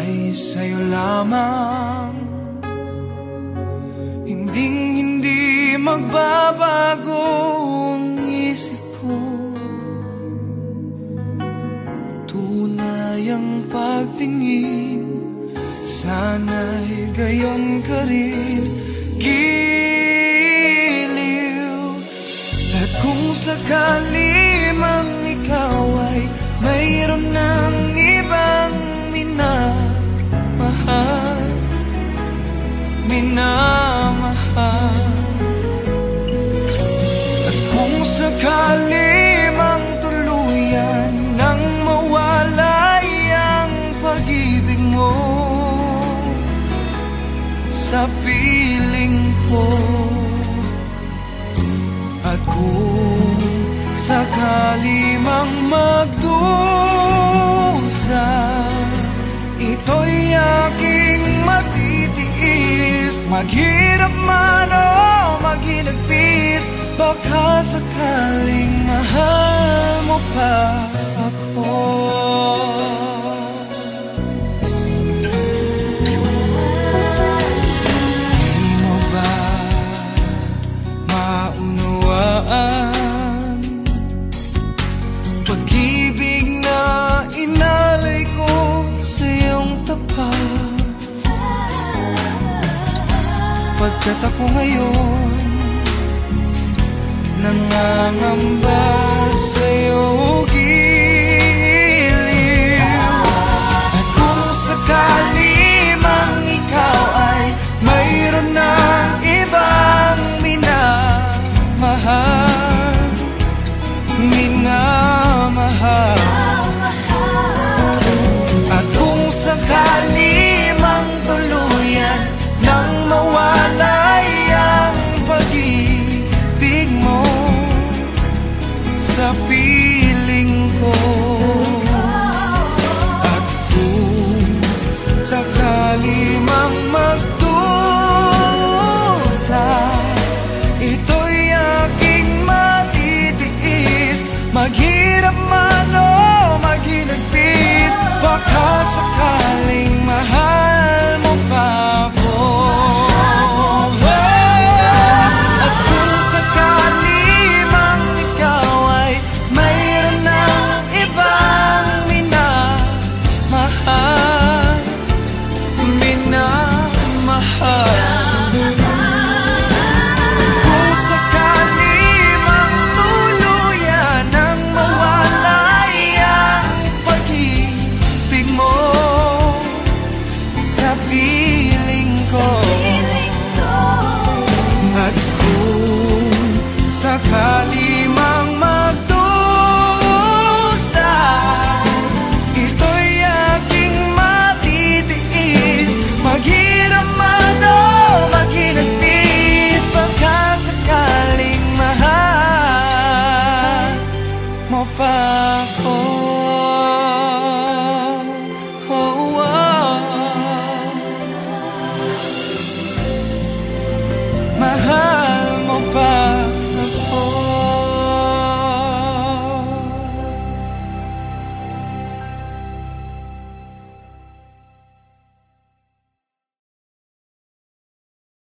ay sa'yo lamang. Hinding hindi magbabago isip ko. Tunay ang pagtingin Sana'y gayon ka rin Giliw. At kung sakali mang ikaw ay Mayroon ng ibang minamahal Minamahal. At kung sakali Sa piling ko. At kung sakali mang magdusa Ito'y aking matitiis. Maghirap man o maginagpis Baka sakaling mahal mo pa Pagkat ako ngayon Nangangamba sa iyong sakali mang 痛